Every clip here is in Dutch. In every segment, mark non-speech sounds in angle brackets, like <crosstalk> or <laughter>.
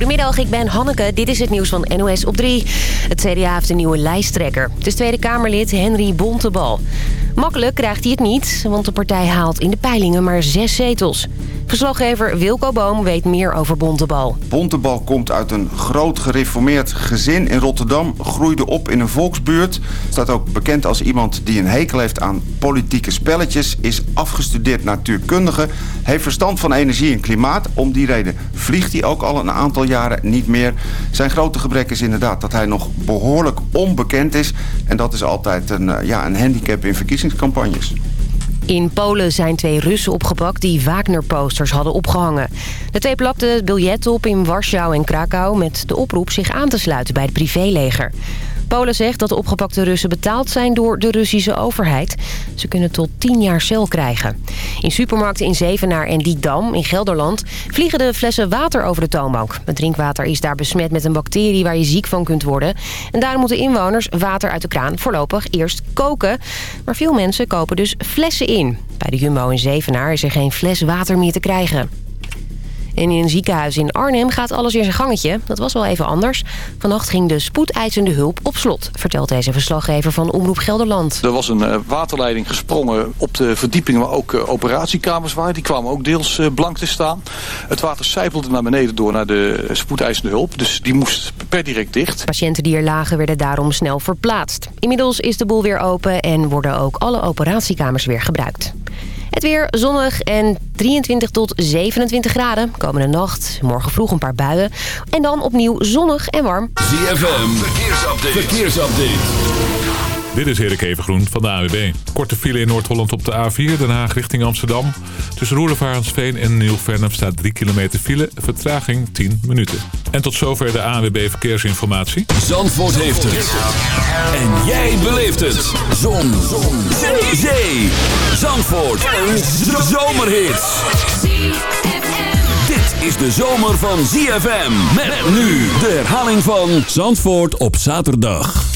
Goedemiddag, ik ben Hanneke. Dit is het nieuws van NOS op 3. Het CDA heeft een nieuwe lijsttrekker. Het is Tweede Kamerlid Henry Bontebal. Makkelijk krijgt hij het niet, want de partij haalt in de peilingen maar zes zetels. Verslaggever Wilco Boom weet meer over Bontebal. Bontebal komt uit een groot gereformeerd gezin in Rotterdam. Groeide op in een volksbuurt. Staat ook bekend als iemand die een hekel heeft aan politieke spelletjes. Is afgestudeerd natuurkundige. Heeft verstand van energie en klimaat. Om die reden vliegt hij ook al een aantal jaren niet meer. Zijn grote gebrek is inderdaad dat hij nog behoorlijk onbekend is. En dat is altijd een, eh, ja, een handicap in verkiezingscampagnes. In Polen zijn twee Russen opgepakt die Wagner-posters hadden opgehangen. De twee plakten biljetten op in Warschau en Krakau... met de oproep zich aan te sluiten bij het privéleger. Polen zegt dat de opgepakte Russen betaald zijn door de Russische overheid. Ze kunnen tot 10 jaar cel krijgen. In supermarkten in Zevenaar en Didam in Gelderland vliegen de flessen water over de toonbank. Het drinkwater is daar besmet met een bacterie waar je ziek van kunt worden. En daarom moeten inwoners water uit de kraan voorlopig eerst koken. Maar veel mensen kopen dus flessen in. Bij de Jumbo in Zevenaar is er geen fles water meer te krijgen. En in een ziekenhuis in Arnhem gaat alles weer zijn gangetje. Dat was wel even anders. Vannacht ging de spoedeisende hulp op slot, vertelt deze verslaggever van Omroep Gelderland. Er was een uh, waterleiding gesprongen op de verdieping waar ook uh, operatiekamers waren. Die kwamen ook deels uh, blank te staan. Het water sijpelde naar beneden door naar de spoedeisende hulp. Dus die moest per direct dicht. Patiënten die er lagen werden daarom snel verplaatst. Inmiddels is de boel weer open en worden ook alle operatiekamers weer gebruikt. Het weer zonnig en 23 tot 27 graden. Komende nacht, morgen vroeg een paar buien. En dan opnieuw zonnig en warm. ZFM, verkeersupdate. verkeersupdate. Dit is Erik Evengroen van de AWB. Korte file in Noord-Holland op de A4, Den Haag richting Amsterdam. Tussen Roelevarensveen en Nieuw-Vennep staat 3 kilometer file. Vertraging 10 minuten. En tot zover de AWB Verkeersinformatie. Zandvoort heeft het. En jij beleeft het. Zon. Zon. Zee. Zee. Zandvoort. Een zomerhit. Dit is de zomer van ZFM. Met nu de herhaling van Zandvoort op zaterdag.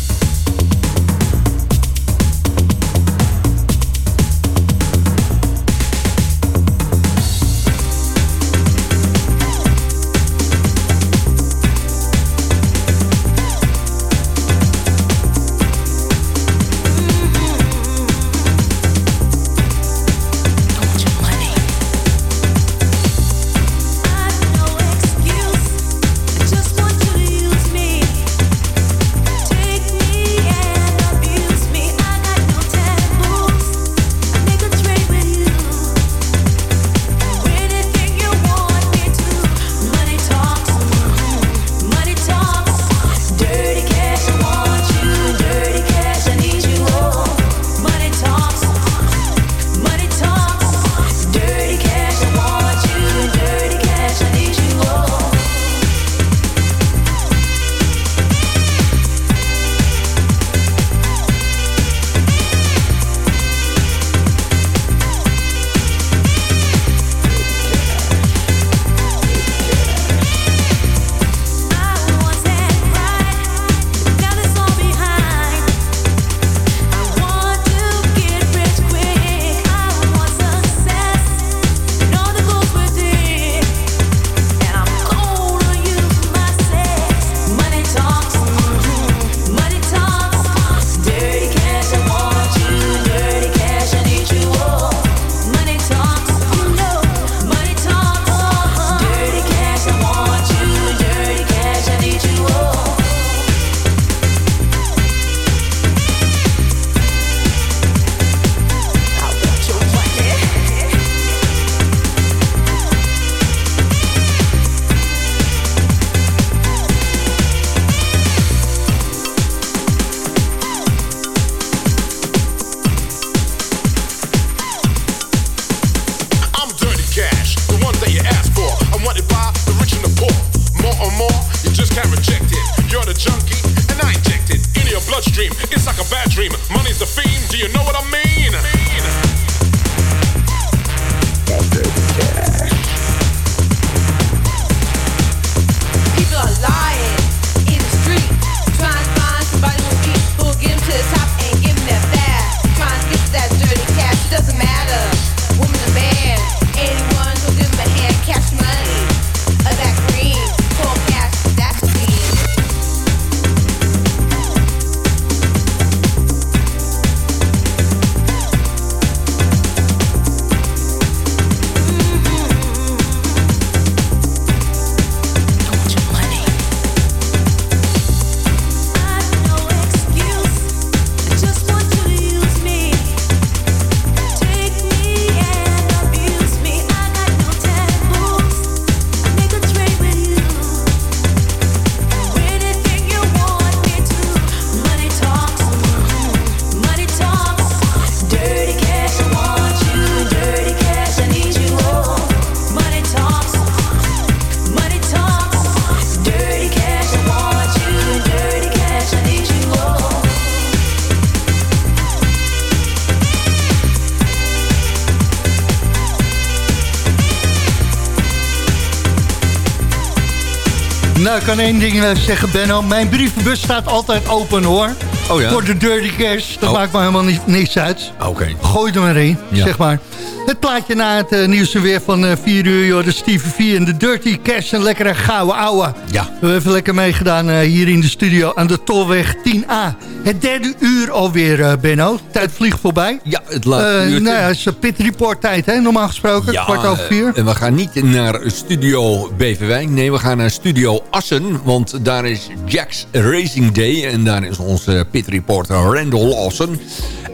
Nou, ik kan één ding eh, zeggen, Benno. Mijn brievenbus staat altijd open, hoor. Oh ja? Voor de Dirty Cash. Dat Oh. maakt me helemaal niet, niets uit. Oké. Gooi er maar in, Ja. zeg maar. Het plaatje na het uh, nieuws weer van uh, 4 uur. Joh, de Stevie V en de Dirty Cash. Een lekkere gouden ouwe. Ja. We hebben even lekker meegedaan uh, hier in de studio aan de Tolweg 10A. Het derde uur alweer, uh, Benno. Tijd vliegt voorbij. Ja, het laatste Uh, uurtje. nou ja, het is pit report tijd, hè, normaal gesproken. Ja, kwart over vier. En we gaan niet naar Studio Beverwijk. Nee, we gaan naar Studio Assen. Want daar is Jack's Racing Day. En daar is onze pit reporter Randall Lawson.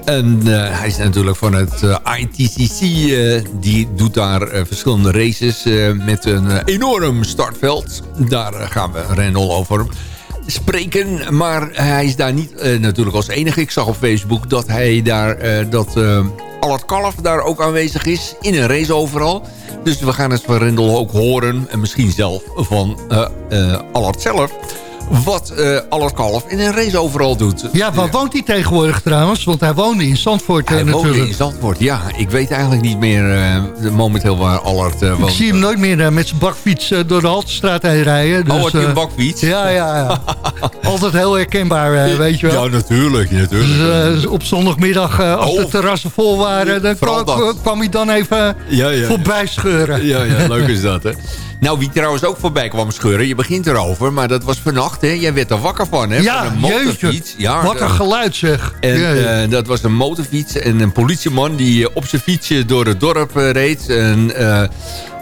En uh, hij is natuurlijk van het uh, ITCC. Uh, die doet daar verschillende races met een enorm startveld. Daar gaan we Randall over spreken. Maar hij is daar niet uh, natuurlijk als enige. Ik zag op Facebook dat hij daar, uh, dat uh, Kalf daar ook aanwezig is. In een race overal. Dus we gaan het van Rendel ook horen. En misschien zelf van Allard zelf. Wat Allard Kalf in een race overal doet. Ja, waar woont hij tegenwoordig trouwens? Want hij woonde in Zandvoort hij natuurlijk. woonde in Zandvoort, ja. Ik weet eigenlijk niet meer momenteel waar Allard woont. Ik zie hem nooit meer met zijn bakfiets door de Haltestraat heen rijden. Dus, oh, had hij een bakfiets? Ja, ja, ja. <laughs> Altijd heel herkenbaar, weet je wel. Ja, natuurlijk. natuurlijk. Dus, op zondagmiddag, als oh. de terrassen vol waren... dan kwam, kwam hij dan even ja, ja. voorbij scheuren. Ja, ja, leuk is <laughs> dat, hè. Nou, wie trouwens ook voorbij kwam scheuren, je begint erover, maar dat was vannacht, hè? Jij werd er wakker van, hè? Ja, van een motorfiets. Ja, wat een geluid, zeg. En uh, dat was een motorfiets en een politieman die op zijn fietsje door het dorp uh, reed. En uh,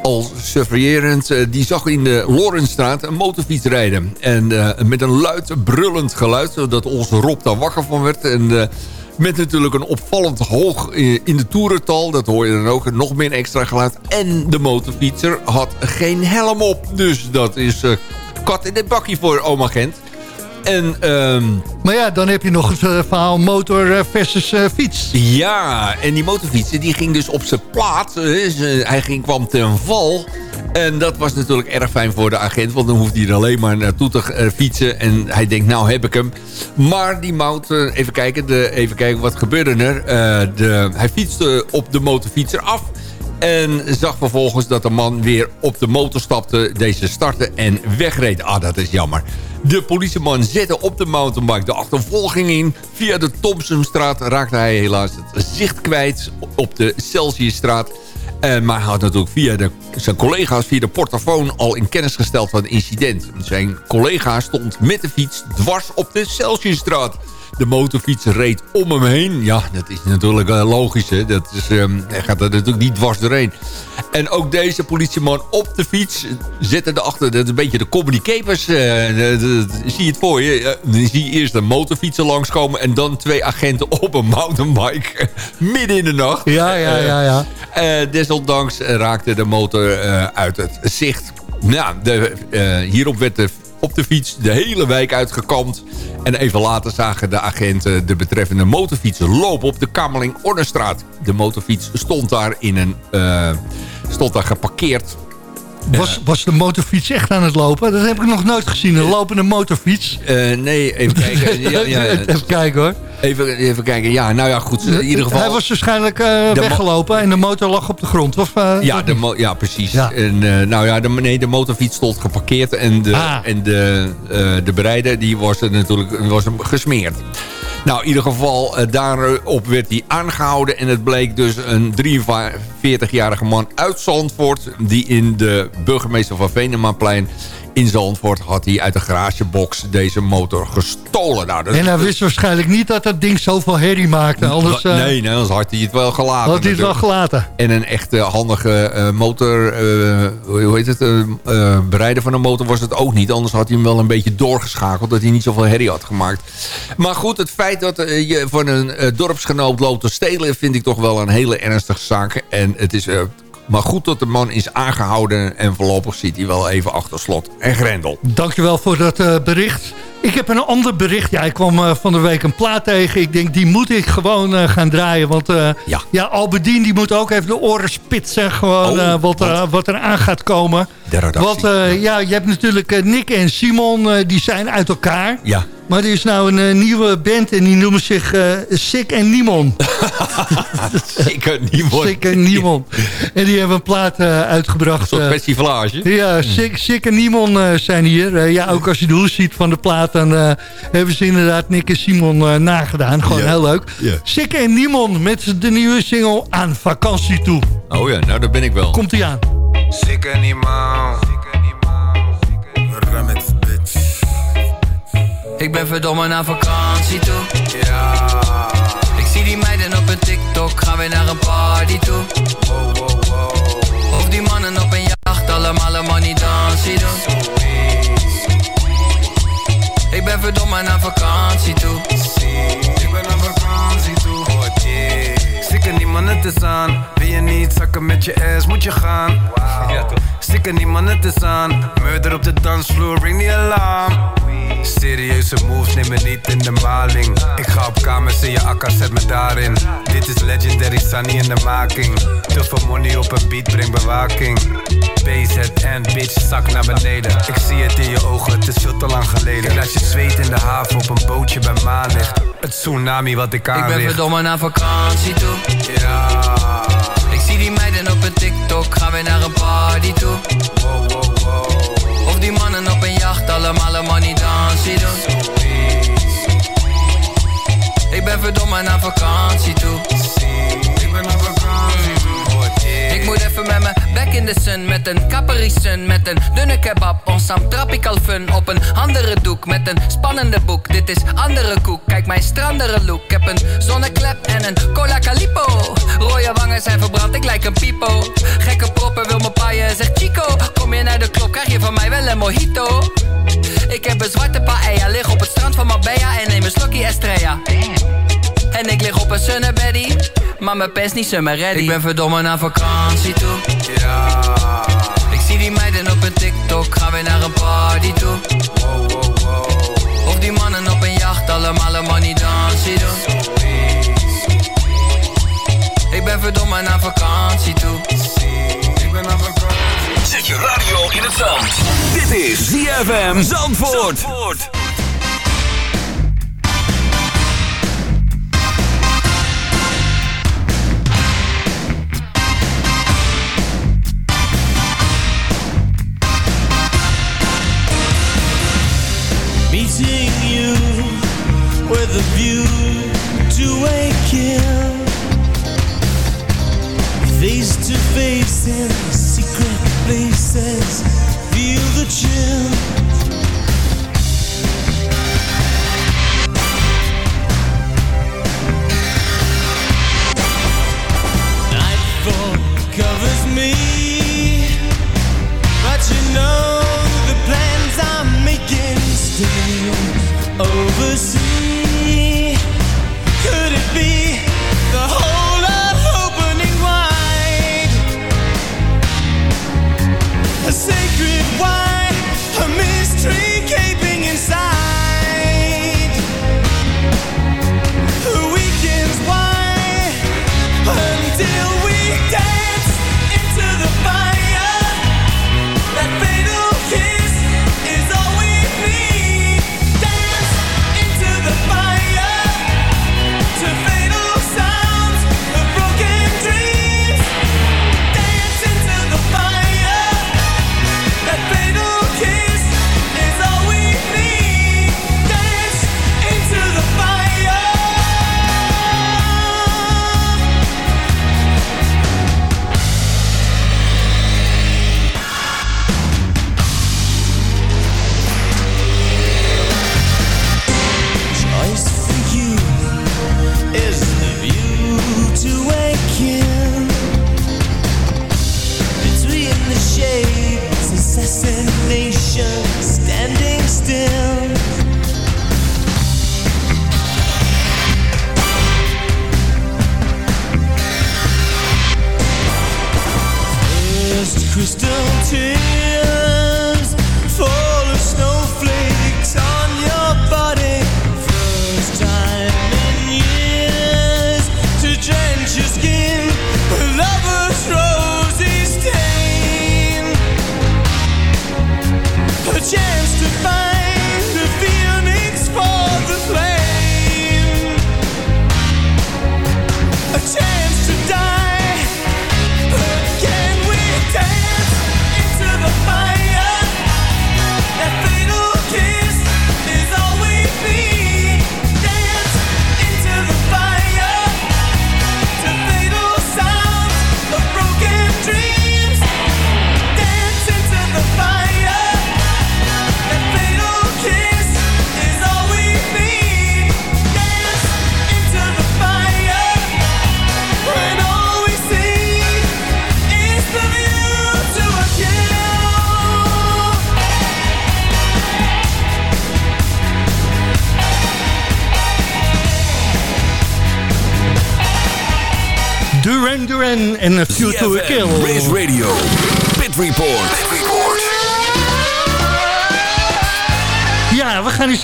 al surveillerend, die zag in de Lorenstraat een motorfiets rijden. En met een luid, brullend geluid, zodat onze Rob daar wakker van werd. En met natuurlijk een opvallend hoog in de toerental. Dat hoor je dan ook. Nog meer extra geluid. En de motorfietser had geen helm op. Dus dat is uh, kat in het bakje voor oma Gent. En, um, maar ja, dan heb je nog het uh, verhaal motor versus uh, fiets. Ja, en die motorfietser die ging dus op zijn plaat. hij ging, kwam ten val. En dat was natuurlijk erg fijn voor de agent. Want dan hoeft hij er alleen maar naartoe te uh, fietsen. En hij denkt, nou heb ik hem. Maar die mout, uh, even, kijken, de, even kijken, wat gebeurde er? Uh, de, hij fietste op de motorfietser af. En zag vervolgens dat de man weer op de motor stapte. Deze startte en wegreed. Ah, dat is jammer. De politieman zette op de mountainbike de achtervolging in. Via de Thompsonstraat raakte hij helaas het zicht kwijt op de Celsiusstraat. Uh, maar had natuurlijk via de, zijn collega's via de portofoon al in kennis gesteld van het incident. Zijn collega stond met de fiets dwars op de Celsiusstraat. De motorfiets reed om hem heen. Ja, dat is natuurlijk uh, logisch. Hè? Dat is, um, hij gaat er natuurlijk niet dwars doorheen. En ook deze politieman op de fiets zette erachter... Dat is een beetje de comedy capers. Uh, de, zie je het voor je? Uh, zie je eerst een motorfietser langskomen... en dan twee agenten <laughs> op een mountainbike. <laughs> midden in de nacht. Ja, ja, ja. ja. Uh, desondanks raakte de motor uit het zicht. Nou, de, hierop werd de, op de fiets de hele wijk uitgekampt. En even later zagen de agenten de betreffende motorfiets lopen op de Kamerling-Ornestraat. De motorfiets stond daar, in een, uh, stond daar geparkeerd. Was, was de motorfiets echt aan het lopen? Dat heb ik nog nooit gezien, een lopende motorfiets. Uh, nee, even <laughs> kijken. Ja, ja, even kijken hoor. Even, even kijken, ja, nou ja, goed. In ieder geval... Hij was waarschijnlijk uh, weggelopen en de motor lag op de grond, of? Uh, ja, de ja, precies. En, nou ja, de, nee, de motorfiets stond geparkeerd en de, ah. en de, de bereider die was er natuurlijk was hem gesmeerd. Nou, in ieder geval, uh, daarop werd hij aangehouden. En het bleek dus een 43-jarige man uit Zandvoort... die in de burgemeester van Venemaplein in Zandvoort... had hij uit de garagebox deze motor gestolen. Nou, dat en hij wist waarschijnlijk niet dat dat ding zoveel herrie maakte. Anders, uh, nee, nee, anders had hij het wel gelaten. Had hij het wel gelaten. En een echte handige uh, motor... hoe heet het? bereider van een motor was het ook niet. Anders had hij hem wel een beetje doorgeschakeld... dat hij niet zoveel herrie had gemaakt. Maar goed, het feit dat je van een dorpsgenoot loopt te stelen... vind ik toch wel een hele ernstige zaak. En het is maar goed dat de man is aangehouden... en voorlopig zit hij wel even achter slot en grendel. Dankjewel voor dat bericht. Ik heb een ander bericht. Ja, ik kwam van de week een plaat tegen. Ik denk, die moet ik gewoon gaan draaien. Want ja. ja, Albedien die moet ook even de oren spitsen. Gewoon oh, wat, wat er aan gaat komen. De redactie. Want eh, ja, je hebt natuurlijk eh, Nick en Simon, eh, die zijn uit elkaar. Ja. Maar er is nou een eh, nieuwe band en die noemen zich eh Sick en Nimon. Zeker niet mooi. Sick en Nimon. En die hebben een plaat eh, uitgebracht. Een soort eh, persiflage. ja, Sick, Sick en Nimon eh, zijn hier. Eh, ja, ook als je de hoes ziet van de plaat, dan eh, hebben ze inderdaad Nick en Simon eh, nagedaan. Gewoon Ja. heel leuk. Ja. Sick en Nimon met de nieuwe single Aan Vakantie Toe. Oh ja, nou daar ben ik wel. Komt ie aan. Animal. Remix, bitch. Ik ben verdomme naar vakantie toe. Ja. Ik zie die meiden op een TikTok, gaan weer naar een party toe. Wow, wow, wow. Of die mannen op een jacht, allemaal een money dansie doen. Ik ben verdomme naar vakantie toe. Ik ben naar vakantie toe. Oh yeah. Stikken die mannen te aan. Wil je niet zakken met je ass, moet je gaan. Ja, toch. Stikken die mannen te aan. Murder op de dansvloer, ring die alarm. Serieuze moves, neem me niet in de maling. Ik ga op kamers in je akka, zet me daarin. Dit is legendary, Sunny in de making. Te veel money op een beat, breng bewaking. En bitch, zak naar beneden. Ik zie het in je ogen, het is veel te lang geleden. Ik laat je zweet in de haven op een bootje bij maanlicht. Het tsunami wat ik Ik ben aanricht. verdomme naar vakantie toe. Ja, Ik zie die meiden op een TikTok, gaan weer naar een party toe. wow, wow, wow. Of die mannen op een jacht, allemaal een money dansie doen. Ik ben verdomme naar vakantie toe. Ik ben naar vakantie. Ik moet even met mijn back in the sun Met een Capri Sun, met een dunne kebab Onsam tropical fun op een andere doek Met een spannende boek, dit is andere koek Kijk mijn strandere look, ik heb een zonneklep en een cola calipo. Rode wangen zijn verbrand, ik lijk een pipo Gekke proppen wil me paaien, zegt Chico. Kom je naar de klok, krijg je van mij wel een mojito. Ik heb een zwarte paella, lig op het strand van Marbella En neem een slokje Estrella en ik lig op een sunnebeddy Maar mijn pens niet summer ready. Ik ben verdomme naar vakantie toe. Ja, Ik zie die meiden op een TikTok. Gaan weer naar een party toe. Wow, wow, wow. Of die mannen op een jacht Allemaal een money dansie doen. Ik ben verdomme naar vakantie toe. Ik ben naar vakantie. Zet je radio in het zand. Dit is ZFM Zandvoort.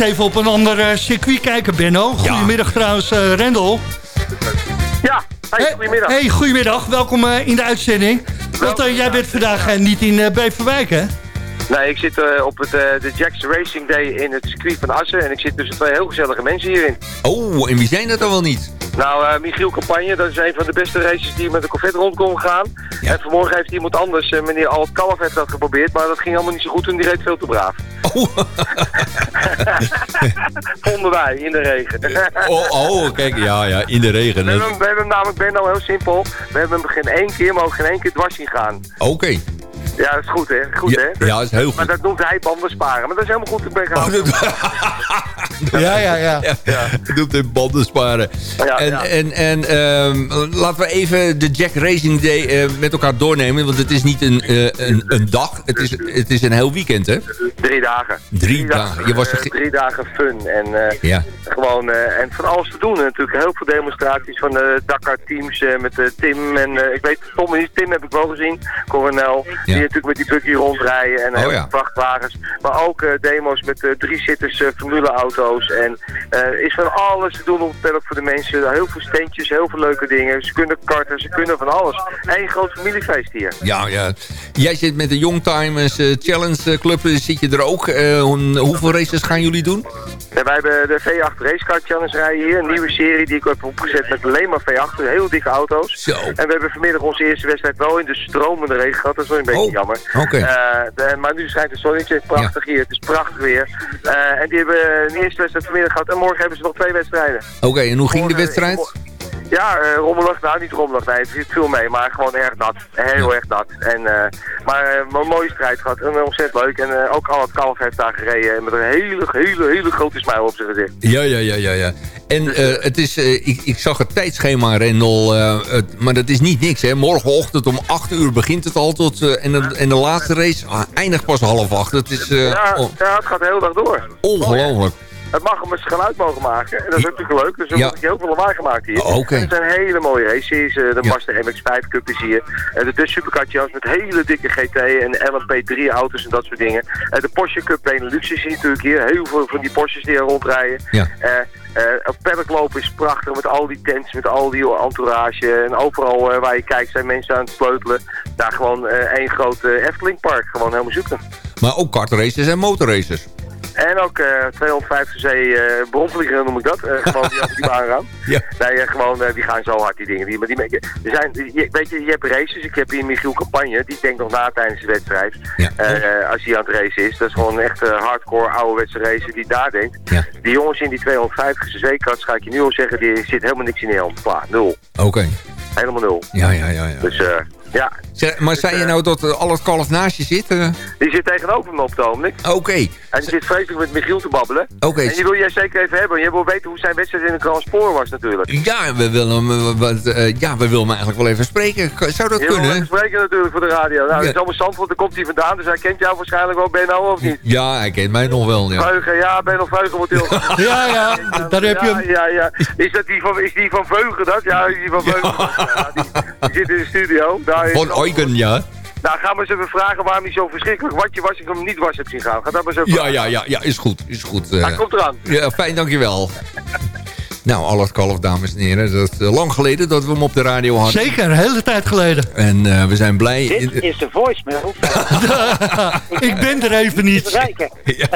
Even op een ander eh, circuit kijken, Benno. Goedemiddag trouwens, eh Rendel. Ja, hey, goedemiddag. Hey, goedemiddag. Welkom eh, in de uitzending. Want jij bent vandaag niet in eh, Beverwijk, hè? Nee, ik zit eh, op het, eh, de Jacks Racing Day in het circuit van Assen en ik zit tussen twee heel gezellige mensen hierin. Oh, en wie zijn dat dan wel niet? Nou, eh, Michiel Campagne, dat is een van de beste races die met een Corvette rond kon gaan. En vanmorgen heeft iemand anders, eh, meneer Alt Kalf, heeft dat geprobeerd, maar dat ging allemaal niet zo goed en die reed veel te braaf. <laughs> Vonden wij, in de regen. Oh, oh, kijk, ja, ja, in de regen. We hebben, hem- we hebben namelijk, Ben, nou heel simpel. We hebben hem geen één keer, maar ook geen één keer dwars zien gaan. Oké. Ja, dat is goed, hè? Goed, Ja, hè? ja, dat is heel Maar goed. dat noemt hij banden sparen. Maar dat is helemaal goed, ik ben gaan. <laughs> Ja, ja, ja. Ja, doet de banden sparen. Ja, en en, en ehm, laten we even de Jack Racing Day eh, met elkaar doornemen. Want het is niet een, eh, een, een dag, het is, het is een heel weekend, hè? Drie dagen. Drie dagen. Je was er eh, drie dagen fun. En Ja. gewoon en van alles te doen. Natuurlijk heel veel demonstraties van de Dakar teams met Tim en ik weet Tom niet. Tim heb ik wel gezien. Coronel. Natuurlijk met die buggy rondrijden en Oh, ja. vrachtwagens. Maar ook eh, demo's met eh, drie zitters eh, formuleauto's. En is van alles te doen op het voor de mensen. Heel veel steentjes, heel veel leuke dingen. Ze kunnen karten, ze kunnen van alles. Eén groot familiefeest hier. Ja, ja. Jij zit met de Youngtimers Challenge Club, zit je er ook. Hoe- hoeveel races gaan jullie doen? Ja, wij hebben de V8 Racecar Challenge rijden hier. Een nieuwe serie die ik heb opgezet met alleen maar V8. Heel dikke auto's. Zo. En we hebben vanmiddag onze eerste wedstrijd wel in de stromende regen gehad. Dat is wel een beetje Oh, jammer. oké. Eh, de- maar nu schijnt het zonnetje. Prachtig hier. Het is prachtig weer. Eh, en die hebben een eerste wedstrijd vanmiddag gehad. En morgen hebben ze nog twee wedstrijden. Oké, en hoe ging de wedstrijd? Ja, eh, rommelig. Nou, niet rommelig. Nee, het zit veel mee. Maar gewoon erg nat. Heel erg nat. En, eh, maar eh, een mooie strijd gehad. En eh, ontzettend leuk. En eh, ook al het kalf heeft daar gereden. Met een hele, hele, hele grote smile op zijn gezicht. Ja, ja, ja, ja. ja. En eh, het is, eh, ik, ik zag het tijdschema, Rendel, eh, het, maar dat is niet niks. Hè. Morgenochtend om 8 uur begint het al tot, eh, en, de, en de laatste race ah, eindigt pas half acht. Dat is eh, ja, on- ja, het gaat de hele dag door. ongelooflijk. Het mag hem eens geluid mogen maken. En dat is natuurlijk leuk. Dus er Ja. wordt heel veel lawaai gemaakt hier. Oh. En Het zijn hele mooie races. eh, de Ja. Mazda MX-5 Cup is hier. Eh, de Dutch Supercar Challenge met hele dikke GT en LMP3 auto's en dat soort dingen. Eh, de Porsche Cup Benelux is hier natuurlijk hier. Heel veel van die Porsches die er rondrijden. Ja. Eh, eh, op paddock lopen is prachtig met al die tents, met al die entourage. En overal eh, waar je kijkt zijn mensen aan het sleutelen. Daar gewoon eh, één groot eh, Efteling park. Gewoon helemaal zoeken. Maar ook kartraces en motorraces. En ook eh 250 c eh bronvliegen noem ik dat. Eh, gewoon die <laughs> over die baan gaan. Ja. Nee, eh, gewoon, eh, die gaan zo hard die dingen. Die, maar die, er zijn, weet je, je hebt races. Ik heb hier Michiel Campagne. Die denkt nog na tijdens de wedstrijd. Ja. Eh, eh, als hij aan het racen is. Dat is gewoon echt eh, hardcore ouderwetse racer die daar denkt. Ja. Die jongens in die 250 cc-kats, ga ik je nu al zeggen, die zit helemaal niks in de helm. Klaar, nul. Oké. Helemaal nul. Ja, ja, ja. ja. Dus eh, ja, Zeg, maar zei je nou dat eh, al het kalf naast je zit? eh? die zit tegenover me op het ogenblik. Oké. En die zit vreselijk met Michiel te babbelen. Oké. En die wil jij zeker even hebben. Je wil weten hoe zijn wedstrijd in de Grand Spoor was natuurlijk. Ja, we willen hem, eh, eh, ja, we willen hem eigenlijk wel even spreken. Zou dat Je kunnen? spreken natuurlijk voor de radio. Nou, Ja. dat is allemaal Zandvoort, daar komt hij vandaan. Dus hij kent jou waarschijnlijk wel, Benno, of niet? Ja, hij kent mij nog wel, ja. Veugen, ja, Benno Veugen wordt heel... <laughs> Ja, ja, daar heb je ja, hem. ja, ja. Is, dat die van, is die van Veugen dat? Ja, is die van Veugen. Ja, die, die zit in de studio. Daar is- Van Eugen, ja. Nou, ga maar eens even vragen waarom hij zo verschrikkelijk watje was ik hem niet was heb zien gaan. Ga dat maar eens even Ja, vragen. ja, ja, ja, is goed, is goed. eh. Komt eraan. Ja, fijn, dankjewel. Nou, Allard Kalf, dames en heren. Dat is lang geleden dat we hem op de radio hadden. Zeker, een hele tijd geleden. En uh, we zijn blij... Dit is de voicemail. <laughs> <laughs> ik ben er even niet. ja.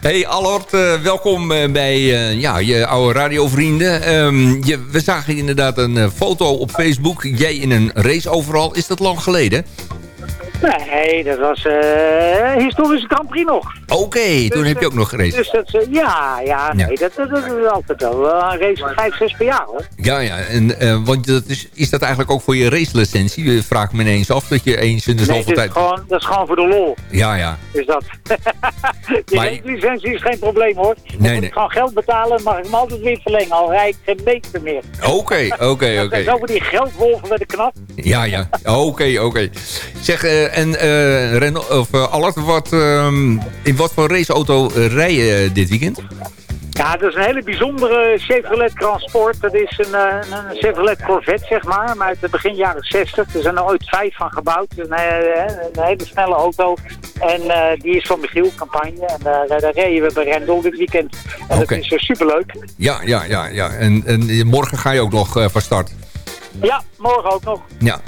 Hey Allard, uh, welkom bij uh, ja, je oude radiovrienden. Um, je, we zagen inderdaad een foto op Facebook. Jij in een race overal. Is dat lang geleden? Nee, dat was uh, historische Grand Prix nog. Oké, okay, toen dus, heb je ook nog gereden. Dus dat, uh, ja, ja, nee, ja. Dat, dat, dat, is altijd wel een race van 5, 6 per jaar hoor. Ja, ja, en uh, want dat is, is dat eigenlijk ook voor je racelicentie? Vraag me ineens af dat je eens in de nee, zoveel tijd... Gewoon, dat is gewoon voor de lol. Ja, ja. Dus dat. <laughs> je maar... racelicentie is geen probleem hoor. Nee, moet nee. ik gewoon geld betalen mag ik hem altijd weer verlengen. Al rijd ik geen meter meer. Oké, oké, <laughs> oké. Zo voor die geldwolven met de knap. Ja, ja. Oké, oké. Okay. Zeg, en uh, Ren of uh, Allard, wat, um, in wat voor raceauto rij je dit weekend? Ja, dat is een hele bijzondere Chevrolet Grand Sport. Dat is een, een, een Chevrolet Corvette, zeg maar, maar uit het begin jaren 60. Er zijn er ooit vijf van gebouwd. Een, een hele snelle auto. En uh, die is van Michiel Campagne. En uh, daar reden we bij Rendel dit weekend. En okay. dat is uh, superleuk. Ja, ja, ja. ja. En, en morgen ga je ook nog van start? Ja, morgen ook nog. Ja.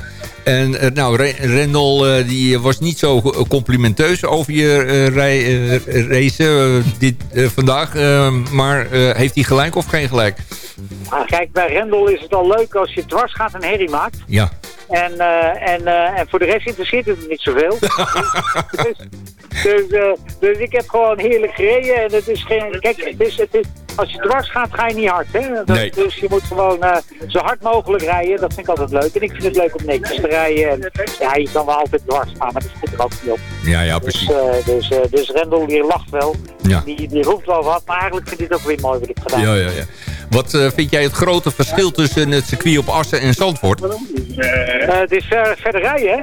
En uh, nou, Rendel uh, die was niet zo complimenteus over je uh, rij, race dit, vandaag. maar heeft hij gelijk of geen gelijk? Ah, kijk, bij Rendel is het al leuk als je dwars gaat en herrie maakt. Ja. En, uh, en, uh, en voor de rest interesseert het me niet zoveel. <laughs> dus, dus, uh, dus, ik heb gewoon heerlijk gereden. En het is geen, kijk, het is, het is, als je dwars gaat, ga je niet hard. Hè? Dat, nee. Dus je moet gewoon zo hard mogelijk rijden. Dat vind ik altijd leuk. En ik vind het leuk om netjes te rijden. En, ja, je kan wel altijd dwars gaan, maar dat zit er ook niet op. Ja, ja, precies. Dus, dus, dus Rendel, die lacht wel. Ja. Die, die roept wel wat, maar eigenlijk vind ik het ook weer mooi wat ik gedaan heb. Ja, ja, ja. Wat vind jij het grote verschil tussen het circuit op Assen en Zandvoort? Het is verder rijden, hè?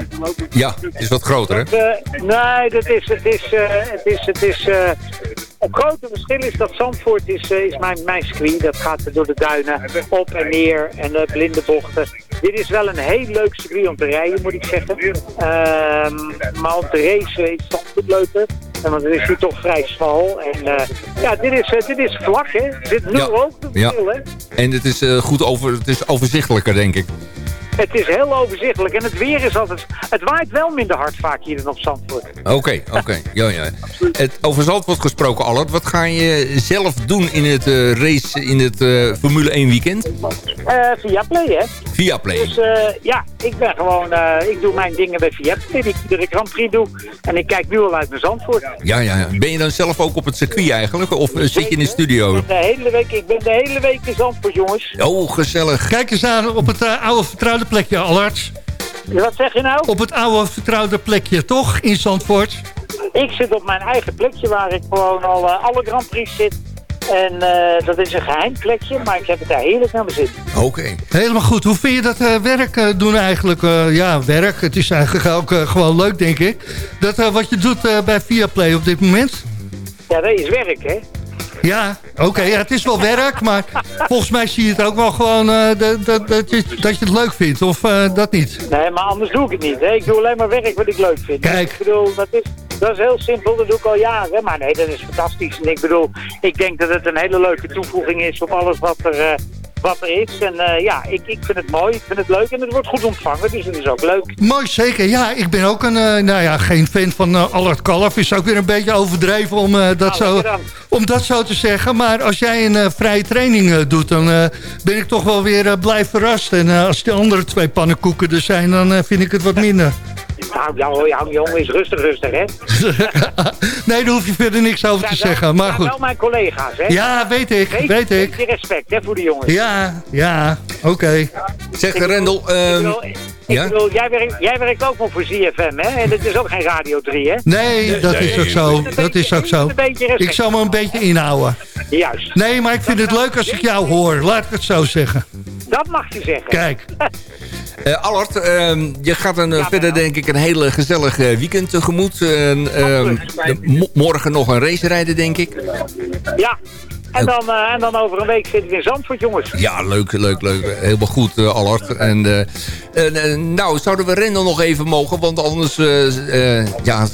Ja, het is wat groter, hè? Dat, nee, dat is, het is, het is, het is, het grote verschil is dat Zandvoort is, is mijn, mijn circuit. Dat gaat door de duinen op en neer en de blinde bochten. Dit is wel een heel leuk circuit om te rijden, moet ik zeggen. Ehm, maar om te racen is Zandvoort leuker. En want het is hier toch vrij smal. En uh, ja, dit is, uh, dit is vlak, hè. Dit ja. ook, ja. Veel, hè. En het is, uh, goed over, het is overzichtelijker, denk ik. Het is heel overzichtelijk. En het weer is altijd... Het waait wel minder hard vaak hier dan op Zandvoort. Oké, oké. Okay. Ja, ja. Het, over Zandvoort gesproken, Allard. Wat ga je zelf doen in het uh, race, in het uh, Formule 1 weekend? Uh, via Play, hè. Via Play. Dus ja, ik ben gewoon... ik doe mijn dingen bij Via Play, die ik iedere Grand Prix doe. En ik kijk nu al uit naar Zandvoort. Ja, ja, ja. Ben je dan zelf ook op het circuit eigenlijk? Of zit je in de studio? Ik ben de hele week, ik ben de hele week in Zandvoort, jongens. Oh, gezellig. Kijk eens aan op het oude vertrouwde plekje, Allard. Wat zeg je nou? Op het oude vertrouwde plekje, toch? In Zandvoort? Ik zit op mijn eigen plekje waar ik gewoon al uh, alle Grand Prix zit. En uh, dat is een geheim plekje, maar ik heb het daar heerlijk naar mijn zin. Oké. Okay. Helemaal goed. Hoe vind je dat uh, werk doen eigenlijk? ja, werk. Het is eigenlijk ook gewoon leuk, denk ik. Dat wat je doet bij Viaplay op dit moment? Ja, dat is werk, hè? Ja, oké. Okay, ja, het is wel werk, maar volgens mij zie je het ook wel gewoon uh, dat, dat, dat, je, dat je het leuk vindt, of uh, dat niet? Nee, maar anders doe ik het niet. Hè. Ik doe alleen maar werk wat ik leuk vind. Kijk. Ik bedoel, dat is, dat is heel simpel, dat doe ik al jaren. Maar nee, dat is fantastisch. En ik bedoel, ik denk dat het een hele leuke toevoeging is op alles wat er... Uh, wat er is. En uh, ja, ik, ik vind het mooi, ik vind het leuk en het wordt goed ontvangen, dus het is ook leuk. Mooi, zeker. Ja, ik ben ook een, uh, nou ja, geen fan van uh, Allard Kalf. Is ook weer een beetje overdreven om, dat, nou, zo, om dat zo te zeggen. Maar als jij een vrije training doet, dan ben ik toch wel weer blij verrast. En als die andere twee pannenkoeken er zijn, dan vind ik het wat minder. Nou, jou, jou, jongen is rustig, rustig, hè? <laughs> nee, daar hoef je verder niks over te zeggen. Maar goed. wel mijn collega's, hè? Ja, weet ik, weet, weet ik. Beetje respect, hè, voor de jongens. Ja, ja, oké. Okay. Zeg, Rendel... Um, ik ja? bedoel, jij werkt, jij werkt ook nog voor ZFM, hè? En het is ook geen Radio 3, hè? Nee, dat is ook zo. Dat is ook zo. Ik zal me een beetje inhouden. Juist. Nee, maar ik vind het leuk als ik jou hoor. Laat ik het zo zeggen. Dat mag je zeggen. Kijk. <laughs> Uh, Allard, uh, je gaat een, ja, verder denk ik een hele gezellig weekend tegemoet. Uh, morgen nog een race rijden, denk ik. Ja, En dan, eh, en dan over een week zitten we in Zandvoort, jongens. Ja, leuk, leuk, leuk. Helemaal goed, uh, Allard. En, uh, en nou, zouden we Rendel nog even mogen? Want anders ja,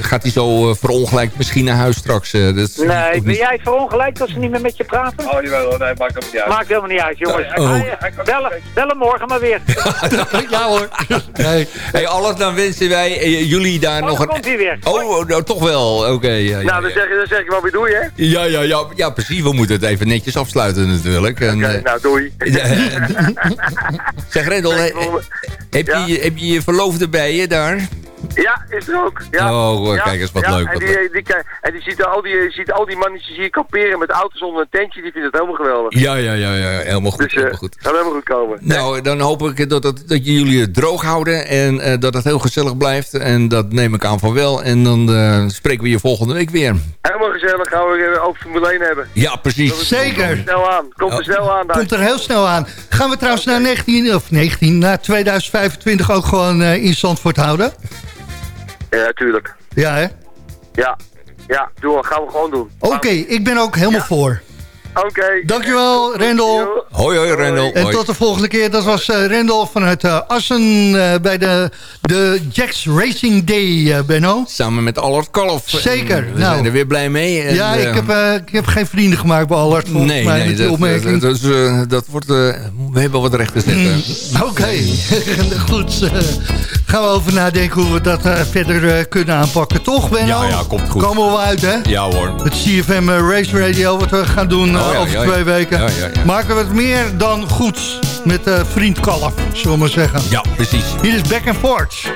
gaat hij zo verongelijkt misschien naar huis straks. Dat nee, ben jij verongelijkt als ze niet meer met je praten? Oh, jawel, nee, maakt helemaal niet uit. Maakt helemaal niet uit, jongens. Oh. Bel, bel hem morgen maar weer. <laughs> ja hoor. Nee. Hey, Allard, dan wensen wij jullie daar oh, nog een... komt hij weer. Oh, nou, toch wel. Oké. Okay, ja, nou, dan, Zeg, je, dan zeg je wat weer doe je, Ja, ja, ja, ja, precies. We moeten het even netjes afsluiten natuurlijk. Oké, okay, nou doei. <laughs> <laughs> zeg Rendel, heb, je, heb je je verloofde bij je daar? Ja, is er ook. Ja. Oh, ja. kijk eens wat ja. leuk. En die, die, die, en die ziet al die, ziet al die mannetjes hier kamperen met auto's onder een tentje. Die vindt het helemaal geweldig. Ja, ja, ja, ja. helemaal goed. Dus, helemaal goed. gaat helemaal goed komen. Nou, dan hoop ik dat, dat, dat jullie het droog houden. En uh, dat het heel gezellig blijft. En dat neem ik aan van wel. En dan uh, spreken we je volgende week weer. Helemaal gezellig. Gaan we over Formule 1 hebben. Ja, precies. Zeker. Komt er snel aan. Komt er snel aan. Daar. Komt er heel snel aan. Gaan we trouwens naar 19, of 19, naar 2025 ook gewoon uh, in Zandvoort houden? Ja, tuurlijk. Ja, hè? Ja, ja, doen we. Gaan we gewoon doen. Oké, okay, ik ben ook helemaal ja. voor. Oké. Okay. Dankjewel, Rendel. Hoi, hoi, Rendel. En tot de volgende keer. Dat was uh, Rendel vanuit uh, Assen uh, bij de, de Jacks Racing Day, uh, Benno. Samen met Allard Kalf. Zeker. we nou, zijn er weer blij mee. En, ja, ik heb, ik heb geen vrienden gemaakt bij Allard, nee, mij, nee, dat. Dat, dat, dat wordt... we hebben wat recht te zetten. Mm, Oké, okay. <laughs> goed. Gaan we over nadenken hoe we dat verder kunnen aanpakken. Toch, Benno? Ja, ja, komt goed. Komen we wel uit, hè? Ja, hoor. Het CFM Race Radio, wat we gaan doen oh, ja, over ja, twee weken. Maken we het meer dan goed met vriend Kalf, zullen we maar zeggen. Ja, precies. Hier is Back and forth,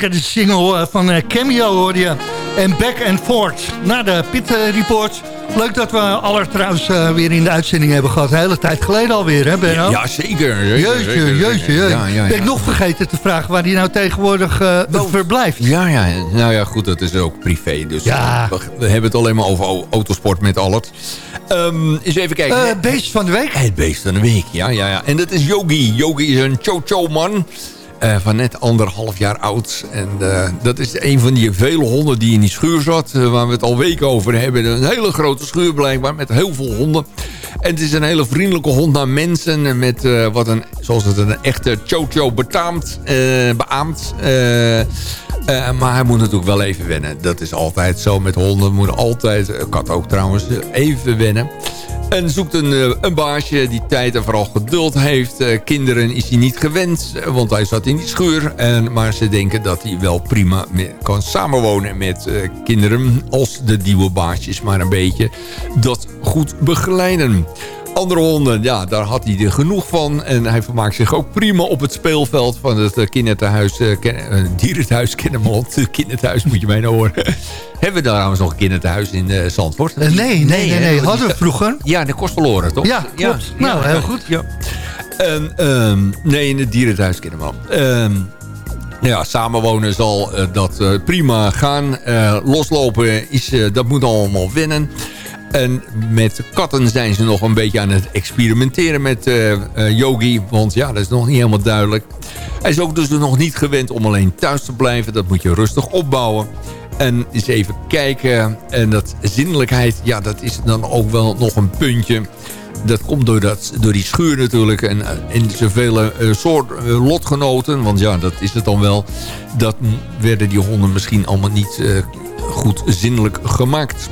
lekker de single eh, van eh, Cameo hoorde je. En Back and Forth. Na de Pit eh, Report. Leuk dat we Aller trouwens weer in de uitzending hebben gehad. Een hele tijd geleden alweer, hè Benno? Ja, zeker. Jeetje, jeetje, jeetje. Ja, ja, Ben ik nog vergeten te vragen waar hij nou tegenwoordig eh, verblijft? Ja, ja, nou ja, goed, dat is ook privé. Dus Ja. we, we hebben het alleen maar over au- autosport met Allert. Ehm eens even kijken. Eh, beest van de week? Het beest van de week, ja, ja, ja. En dat is Yogi. Yogi is een cho-cho-man. Eh, van net anderhalf jaar oud. En eh, dat is een van die vele honden die in die schuur zat. eh, waar we het al weken over hebben. Een hele grote schuur blijkbaar. Met heel veel honden. En het is een hele vriendelijke hond naar mensen. Met wat een, zoals het een echte cho-cho betaamt, beaamt. Eh, maar hij moet natuurlijk wel even wennen. Dat is altijd zo met honden. Moet altijd, eh, kat ook trouwens, even wennen. En zoekt een, eh, een baasje die tijd en vooral geduld heeft. Kinderen is hij niet gewend, want hij zat in die schuur. En, maar ze denken dat hij wel prima kan samenwonen met kinderen... als de nieuwe baasjes maar een beetje dat goed begeleiden. Andere honden, ja, daar had hij er genoeg van. En hij vermaakt zich ook prima op het speelveld van het eh, kinderthuis, eh, eh, dierenhuis Kennemerland. <laughs> kinderthuis moet je mij nou horen. <laughs> Hebben we daar trouwens nog een kinderthuis in Zandvoort? Nee, nee, nee, nee. Hadden we vroeger. Ja, de kost verloren, toch? Ja, klopt. Nou, heel goed. Ja. Ehm, nee, in het dierenthuis. Ehm ja, samenwonen zal dat prima gaan. Loslopen, is, dat moet allemaal wennen. En met katten zijn ze nog een beetje aan het experimenteren met eh, eh, Yogi. Want ja, dat is nog niet helemaal duidelijk. Hij is ook dus nog niet gewend om alleen thuis te blijven. Dat moet je rustig opbouwen. En eens even kijken. En dat zinnelijkheid, ja, dat is dan ook wel nog een puntje. Dat komt door, dat, door die schuur natuurlijk. En, en zoveel eh, soort lotgenoten. Want ja, dat is het dan wel. Dat werden die honden misschien allemaal niet goed zinnelijk gemaakt.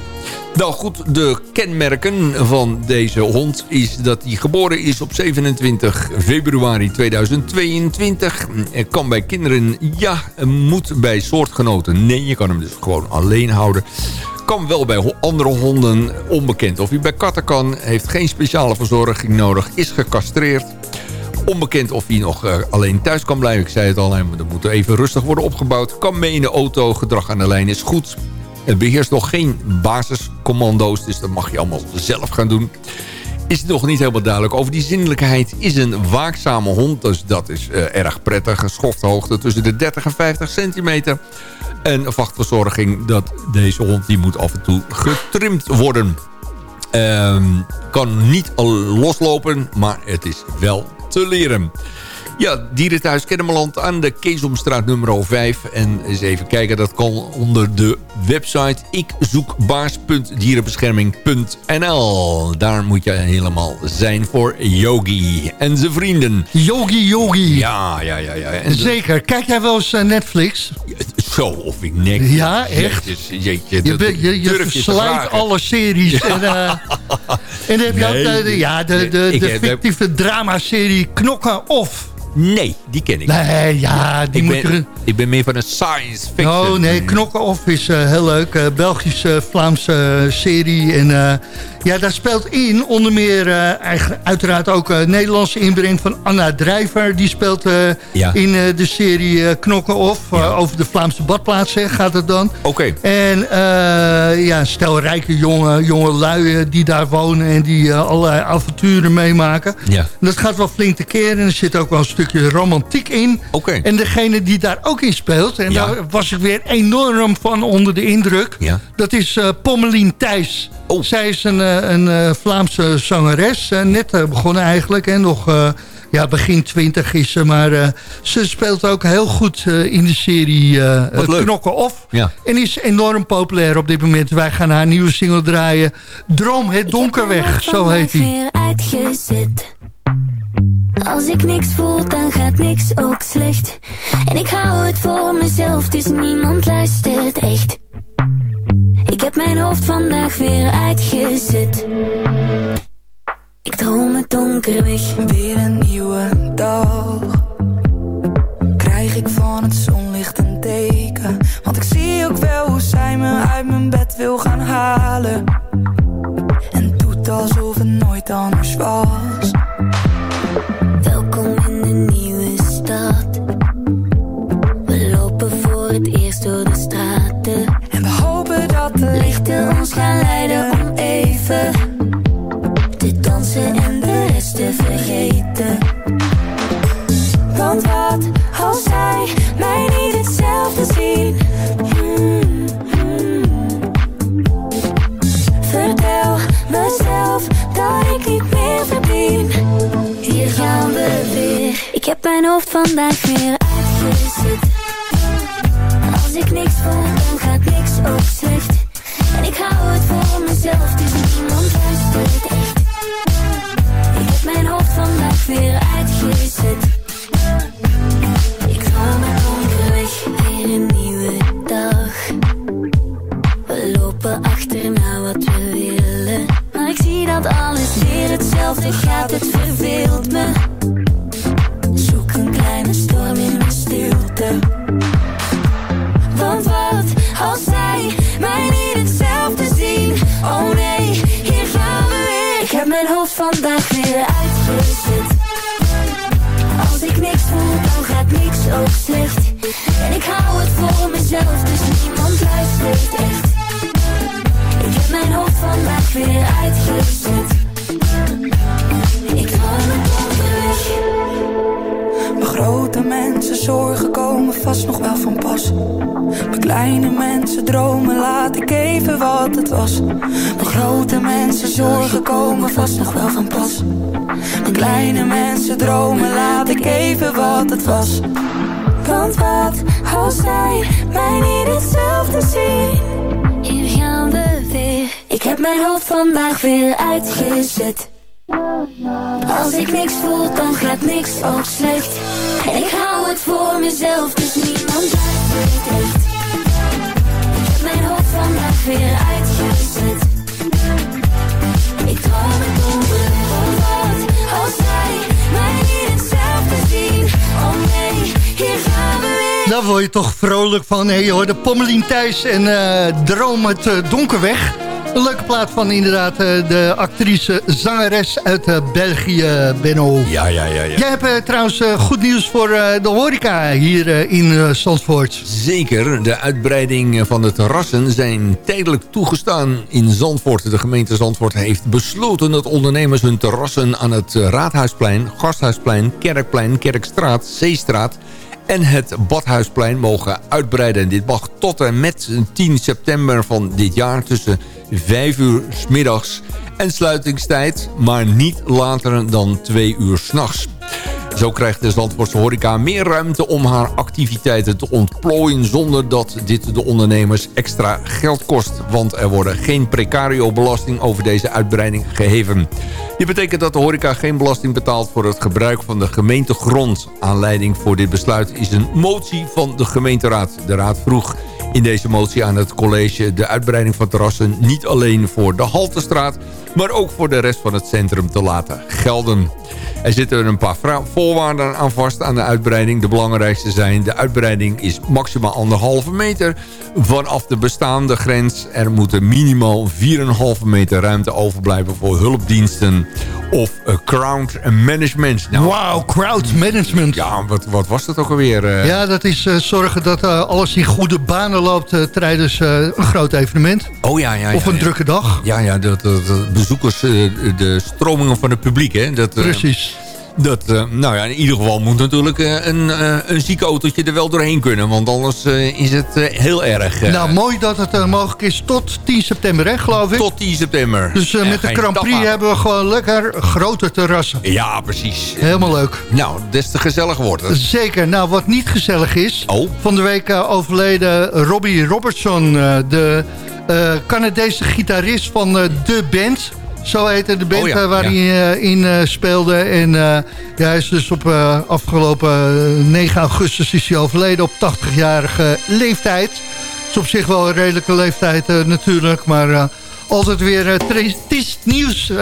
Nou goed, de kenmerken van deze hond is dat hij geboren is op 27 februari 2022. Er kan bij kinderen ja, moet bij soortgenoten nee. Je kan hem dus gewoon alleen houden. Kan wel bij andere honden onbekend. Of hij bij katten kan, heeft geen speciale verzorging nodig, is gecastreerd. Onbekend of hij nog eh, alleen thuis kan blijven. Ik zei het al, dat moet even rustig worden opgebouwd. Kan mee in de auto, gedrag aan de lijn is goed. Het beheerst nog geen basiscommando's, dus dat mag je allemaal zelf gaan doen. Is het nog niet helemaal duidelijk over die zinnelijkheid. Is een waakzame hond, dus dat is eh, erg prettig. Een schofthoogte tussen de 30 en 50 centimeter. En vachtverzorging, dat deze hond die moet af en toe getrimd worden. Ehm, kan niet loslopen, maar het is wel te leren. Ja, Dierenthuis Kennemerland aan de Keesomstraat nummer 5. En eens even kijken, dat kan onder de website ikzoekbaars.dierenbescherming.nl. Daar moet je helemaal zijn voor Yogi en zijn vrienden. Yogi, Yogi. Ja, ja, ja. ja. En Zeker. Kijk jij wel eens eh, Netflix? Zo, of ik nek. Ja, echt? Jeetje, jeetje, Je, te verslijt alle series. En, eh, en dan heb je Nee. ja, de, de, de heb- fictieve dramaserie Knokken Of. Nee, die ken ik. Nee, ja, die ik, moet ben, je... ik ben meer van een science fiction. Oh nee, Knokken Off is eh, heel leuk. Eh, Belgische, Vlaamse eh, serie. En ja, daar speelt in onder meer uiteraard ook Nederlandse inbreng van Anna Drijver. Die speelt Ja. in de serie Knokken Off. eh, over de Vlaamse badplaats hè, gaat het dan. Oké. En ja, stel rijke jonge, jonge lui die daar wonen en die allerlei avonturen meemaken. Ja. Dat gaat wel flink tekeer en er zit ook wel een stukje romantiek in. Oké. En degene die daar ook in speelt, en Ja. daar was ik weer enorm van onder de indruk. Ja. Dat is eh Pommelien Thijs. Oh. Zij is een, eh, een eh, Vlaamse zangeres. net begonnen eigenlijk. En nog eh, ja, begin twintig is ze. Maar eh, ze speelt ook heel goed eh, in de serie eh. Knokken Off. Ja. En is enorm populair op dit moment. Wij gaan haar nieuwe single draaien. Droom het donker weg, zo heet hij. Als ik niks voel, dan gaat niks ook slecht. En ik hou het voor mezelf, dus niemand luistert echt. Ik heb mijn hoofd vandaag weer uitgezet. Ik droom het donker weg. Weer een nieuwe dag. Krijg ik van het zonlicht een teken. Want ik zie ook wel hoe zij me uit mijn bed wil gaan halen. En doet alsof het nooit anders was. Welkom in de nieuwe stad. We lopen voor het eerst door de straten. En we hopen dat de lichten ons gaan leiden. Stad. We Daar word je toch vrolijk van. Hey, je hoort de Pommelien Thijs en eh, Droom het eh, donker weg. Een leuke plaat van inderdaad eh, de actrice zangeres uit eh, België, Benno. Ja, ja, ja. ja. Jij hebt eh, trouwens goed nieuws voor de horeca hier in Zandvoort. Zeker, de uitbreiding van de terrassen zijn tijdelijk toegestaan in Zandvoort. De gemeente Zandvoort heeft besloten dat ondernemers hun terrassen aan het Raadhuisplein, Gasthuisplein, Kerkplein, Kerkstraat, Zeestraat en het Badhuisplein mogen uitbreiden. En dit mag tot en met 10 september van dit jaar tussen 5 uur 's middags en sluitingstijd, maar niet later dan 2 uur s'nachts. Zo krijgt de Zandvoortse horeca meer ruimte om haar activiteiten te ontplooien... zonder dat dit de ondernemers extra geld kost. Want er worden geen precario-belasting over deze uitbreiding geheven. Dit betekent dat de horeca geen belasting betaalt voor het gebruik van de gemeentegrond. Aanleiding voor dit besluit is een motie van de gemeenteraad. De raad vroeg in deze motie aan het college de uitbreiding van terrassen... niet alleen voor de Haltestraat, maar ook voor de rest van het centrum te laten gelden. Er zitten een paar voorwaarden aan vast aan de uitbreiding. De belangrijkste zijn, de uitbreiding is maximaal anderhalve meter vanaf de bestaande grens. Er moeten minimaal 4,5 meter ruimte overblijven voor hulpdiensten of uh, crowd management. Nou, Wauw, crowd management. Ja, wat, wat was dat ook alweer? Uh? Ja, dat is uh, zorgen dat uh, alles in goede banen loopt tijdens een groot evenement. Oh ja, ja. ja of een ja. drukke dag. Ja, ja, dat, dat, dat bezoekers, de stromingen van het publiek. Hè, dat, Precies. Dat, uh, nou ja, in ieder geval moet natuurlijk uh, een, uh, een ziek autootje er wel doorheen kunnen. Want anders is het heel erg... nou, mooi dat het mogelijk is tot 10 september, hè, geloof ik? Tot 10 september. Dus met de Grand Prix hebben we gewoon lekker grote terrassen. Ja, precies. Helemaal leuk. Nou, des te gezellig wordt het. Zeker. Nou, wat niet gezellig is... Oh. Van de week overleden Robbie Robertson, de Canadese gitarist van de band... Zo heette de band oh ja, waar ja. hij uh, in uh, speelde. En uh, ja, hij is dus op afgelopen 9 augustus is hij overleden op 80-jarige leeftijd. is op zich wel een redelijke leeftijd natuurlijk, maar... altijd weer triest nieuws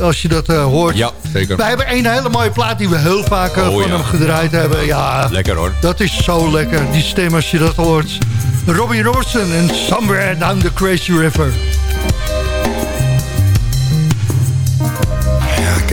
als je dat hoort. Ja, zeker. Wij hebben een hele mooie plaat die we heel vaak oh, van ja. hem gedraaid hebben. Ja, lekker hoor. Dat is zo lekker, die stem als je dat hoort. Robbie Robertson en Somewhere Down the Crazy River.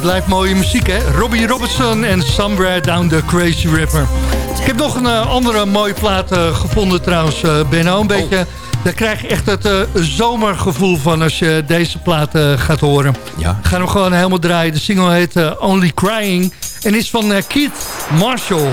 blijft mooie muziek, hè? Robbie Robertson en Somewhere Down the Crazy River. Ik heb nog een eh, andere mooie plaat eh, gevonden trouwens, uh, Benno. Een oh. beetje, daar krijg je echt het zomergevoel van als je deze plaat gaat horen. Ja. we ga hem gewoon helemaal draaien. De single heet Only Crying en is van Keith Marshall.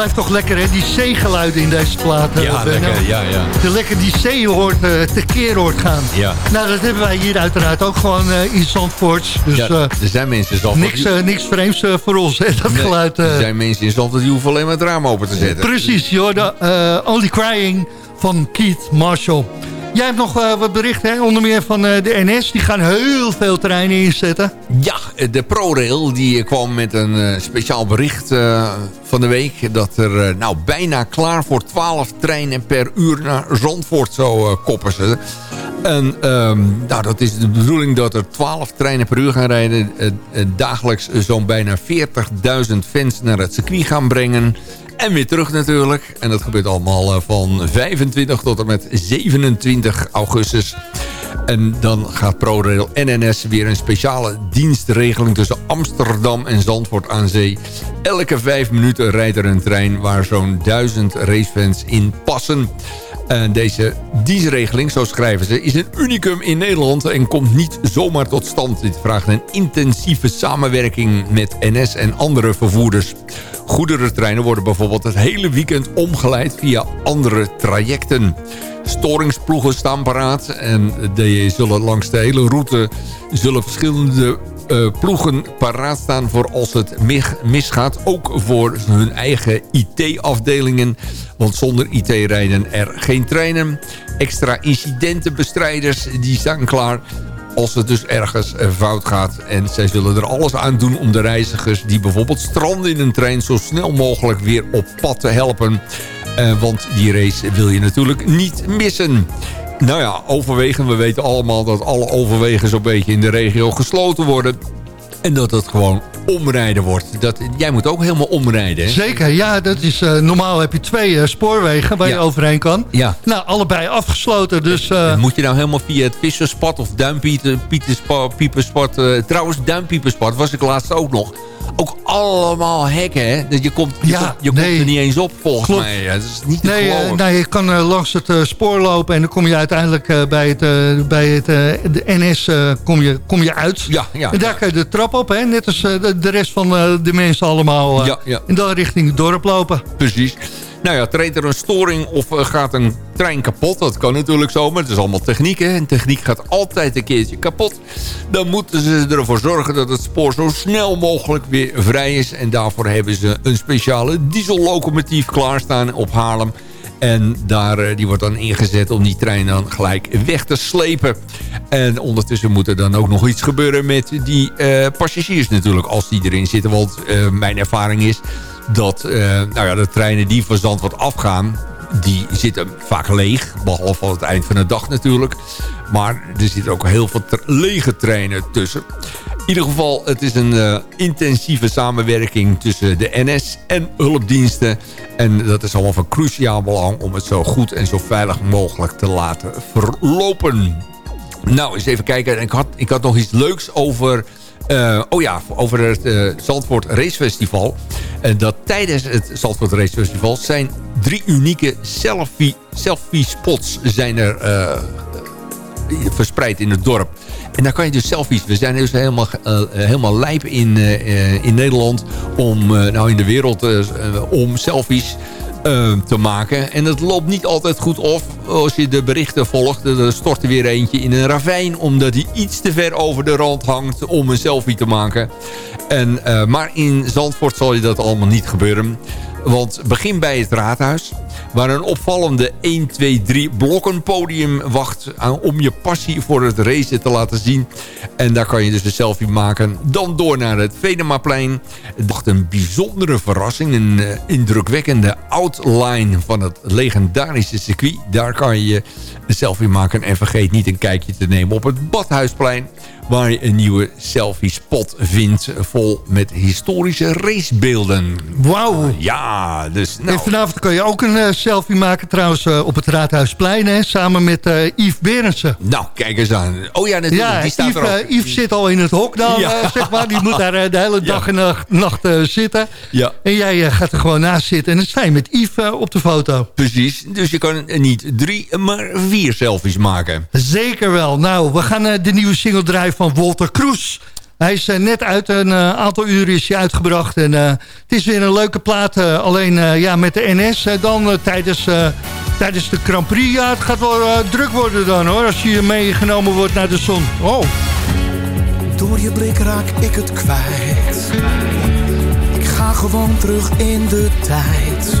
Blijft toch lekker, hè? Die zeegeluiden in deze plaat. eh, Ja, Benno. lekker, ja, ja. De lekker die zee hoort, eh, tekeer hoort gaan. Ja. Nou, dat hebben wij hier uiteraard ook gewoon eh, in Zandvoort. Dus ja, eh, er zijn mensen in Zandvoort... niks, eh, niks vreemds eh, voor ons, hè, dat Nee, geluid. eh. Er zijn mensen in Zandvoort die hoeven alleen maar het raam open te zetten. Precies, eh, Only Crying van Keith Marshall. Jij hebt nog eh, wat berichten, hè? onder meer van eh, de NS. Die gaan heel veel treinen inzetten. Ja, de ProRail die kwam met een eh, speciaal bericht eh, van de week... dat er eh, nou bijna klaar voor 12 treinen per uur naar Zandvoort zo eh, koppen ze. En ehm, nou, dat is de bedoeling dat er 12 treinen per uur gaan rijden. eh, eh, dagelijks zo'n bijna 40.000 fans naar het circuit gaan brengen... En weer terug natuurlijk. En dat gebeurt allemaal eh, van 25 tot en met 27 augustus. En dan gaat ProRail en NS weer een speciale dienstregeling... tussen Amsterdam en Zandvoort aan zee. Elke vijf minuten rijdt er een trein waar zo'n duizend racefans in passen. En deze dienstregeling, zo schrijven ze, is een unicum in Nederland... en komt niet zomaar tot stand. Dit vraagt een intensieve samenwerking met NS en andere vervoerders. Goederentreinen worden bijvoorbeeld het hele weekend omgeleid via andere trajecten. Storingsploegen staan paraat en die zullen langs de hele route zullen verschillende eh, ploegen paraat staan voor als het misgaat. Ook voor hun eigen IT-afdelingen. Want zonder IT rijden er geen treinen. Extra incidentenbestrijders die staan klaar als het dus ergens eh, fout gaat. En zij zullen er alles aan doen om de reizigers die bijvoorbeeld stranden in een trein... zo snel mogelijk weer op pad te helpen. Eh, want die race wil je natuurlijk niet missen. Nou ja, overwegen. We weten allemaal dat alle overwegen zo'n beetje in de regio gesloten worden. En dat het gewoon omrijden wordt. Dat, jij moet ook helemaal omrijden, hè? Zeker, ja, dat is, eh, normaal heb je twee eh, spoorwegen waar je overheen kan. Ja. Nou, allebei afgesloten, dus... eh, Moet je nou helemaal via het Visserspad of Duimpieperspad... Trouwens, Duimpieperspad was ik laatst ook nog. Ook allemaal hekken, hè? Dus je komt, je, Ja, komt, je nee. komt er niet eens op, volgens Klopt. mij. Ja, dat is niet Nee, eh, nee, je kan eh, langs het eh, spoor lopen en dan kom je uiteindelijk bij, het, bij het, de NS kom je, kom je uit. Ja, ja, en daar kan je de trap op, hè? net als de, rest van de mensen allemaal. Ja, ja. En dan richting het dorp lopen. Precies. Nou ja, treedt er een storing of eh, gaat een trein kapot? Dat kan natuurlijk zo, maar het is allemaal techniek. Hè? En techniek gaat altijd een keertje kapot. Dan moeten ze ervoor zorgen dat het spoor zo snel mogelijk weer vrij is. En daarvoor hebben ze een speciale diesellocomotief klaarstaan op Haarlem. En daar, eh, die wordt dan ingezet om die trein dan gelijk weg te slepen. En ondertussen moet er dan ook nog iets gebeuren met die eh, passagiers natuurlijk. Als die erin zitten. Want mijn ervaring is dat eh, nou ja, de treinen die van Zandvoort afgaan... die zitten vaak leeg. Behalve aan het eind van de dag natuurlijk. Maar er zitten ook heel veel lege treinen tussen. In ieder geval, het is een eh, intensieve samenwerking tussen de NS en hulpdiensten. En dat is allemaal van cruciaal belang om het zo goed en zo veilig mogelijk te laten verlopen. Nou, eens even kijken. Ik had, ik had nog iets leuks over... eh, oh ja, over het eh, Zandvoort Racefestival. En dat tijdens het Zandvoort Racefestival zijn drie unieke selfie, selfie spots zijn er eh, verspreid in het dorp. En daar kan je dus selfies. We zijn dus helemaal, eh, helemaal lijp in, eh, eh, in Nederland om, eh, nou in de wereld, eh, eh, om selfies eh, te maken. En het loopt niet altijd goed of als je de berichten volgt. Er stort er weer eentje in een ravijn omdat hij iets te ver over de rand hangt om een selfie te maken. En, eh, maar in Zandvoort zal je dat allemaal niet gebeuren. Want begin bij het raadhuis. Waar een opvallende 1, 2, 3 blokkenpodium wacht aan, om je passie voor het racen te laten zien. En daar kan je dus een selfie maken. Dan door naar het Venemaplein. Het wacht een bijzondere verrassing. Een eh, indrukwekkende outline van het legendarische circuit. Daar kan je een selfie maken. En vergeet niet een kijkje te nemen op het Badhuisplein. Waar je een nieuwe selfie spot vindt. Vol met historische racebeelden. Wauw. Ja, dus nou, En vanavond kan je ook een eh, selfie maken trouwens eh, op het Raadhuisplein. Hè, samen met eh, Yves Berendsen. Nou, kijk eens aan. Oh ja, natuurlijk. Ja, die staat Yves, er ook. eh, Yves zit al in het hok dan, Ja. eh, zeg maar. Die moet daar eh, de hele <laughs> dag en nacht, eh, zitten. Ja. En jij eh, gaat er gewoon naast zitten. En dan sta je met Yves eh, op de foto. Precies. Dus je kan niet drie, maar vier selfies maken. Zeker wel. Nou, we gaan eh, de nieuwe single draaien van Walter Kroes. Hij is eh, net uit, een eh, aantal uren is hij uitgebracht. En eh, het is weer een leuke plaat. alleen ja, met de NS dan tijdens, tijdens de Grand Prix. Het gaat wel druk worden dan hoor. Als je meegenomen wordt naar de zon. Oh. Door je blik raak ik het kwijt. Ik ga gewoon terug in de tijd.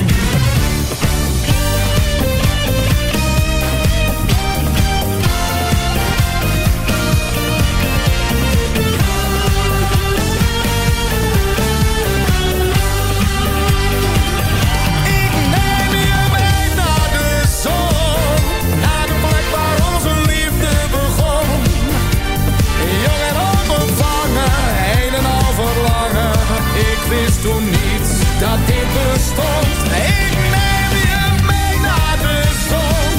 Toen niet dat dit bestond. Ik neem je mee naar de zon,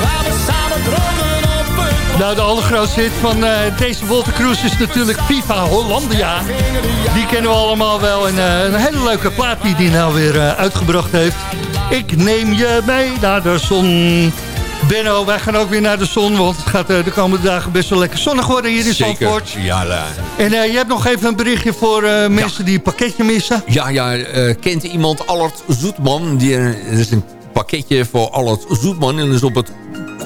waar we samen het Nou, de allergrootste hit van uh, deze Walter Cruz is natuurlijk FIFA Hollandia. Die kennen we allemaal wel. En uh, een hele leuke plaat die hij nou weer uh, uitgebracht heeft. Ik neem je mee naar de zon. Benno, wij gaan ook weer naar de zon, want het gaat de komende dagen best wel lekker zonnig worden hier in Zandvoort. Ja, daar. En je hebt nog even een berichtje voor mensen ja. die een pakketje missen. Ja, ja kent iemand Allard Zoetman? Die, er is een pakketje voor Allard Zoetman en is op het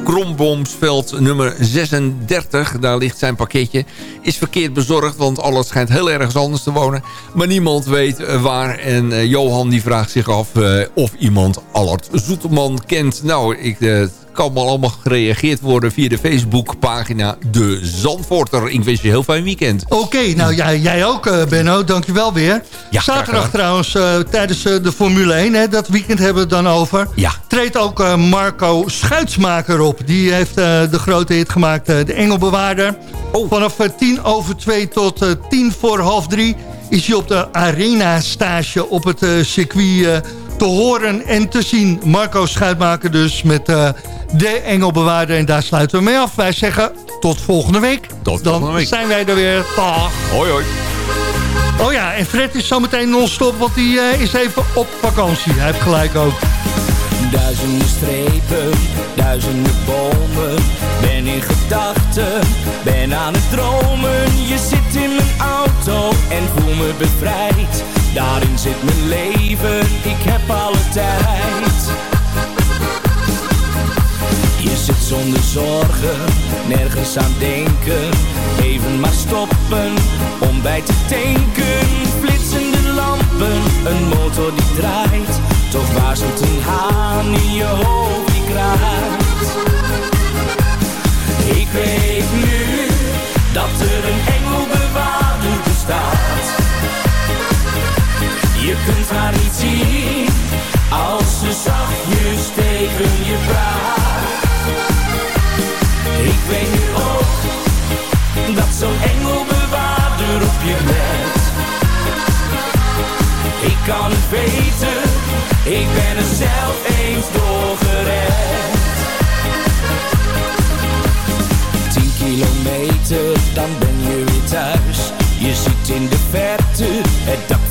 Kromboomsveld nummer 36. Daar ligt zijn pakketje. Is verkeerd bezorgd, want alles schijnt heel ergens anders te wonen. Maar niemand weet eh, waar. En uh, Johan die vraagt zich af uh, of iemand Allard Zoeteman kent. Nou, ik... Uh, kan maar allemaal gereageerd worden via de Facebookpagina De Zandvoorter. Ik wens je heel fijn weekend. Oké, okay, nou jij, jij ook uh, Benno, dankjewel weer. Ja, Zaterdag trouwens, uh, tijdens uh, de Formule 1, hè, dat weekend hebben we het dan over. Ja. Treedt ook Marco Schuitsmaker op. Die heeft de grote hit gemaakt, de Engelbewaarder. Oh. Vanaf tien over twee tot tien voor half drie is hij op de arena-stage op het circuit te horen en te zien. Marco Schuitmaker dus met uh, de Engelbewaarder. En daar sluiten we mee af. Wij zeggen tot volgende week. Tot Dan volgende week. zijn wij er weer. Dag. Hoi hoi. Oh ja, en Fred is zometeen non-stop, want hij uh, is even op vakantie. Hij heeft gelijk ook. Duizenden strepen, duizenden bomen. Ben in gedachten, ben aan het dromen. Je zit in mijn auto en voel me bevrijd. Daarin zit mijn leven, ik heb alle tijd. Je zit zonder zorgen, nergens aan denken. Even maar stoppen, om bij te tanken. Flitsende lampen, een motor die draait. Toch waarschuwt een haan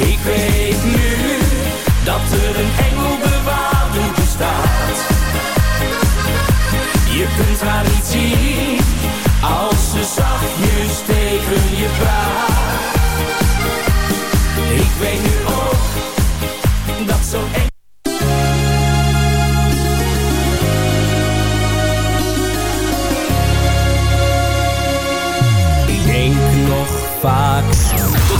Ik weet nu dat er een engelbewaarder bestaat. Je kunt haar niet zien als ze zachtjes tegen je praat. Ik weet nu ook dat zo'n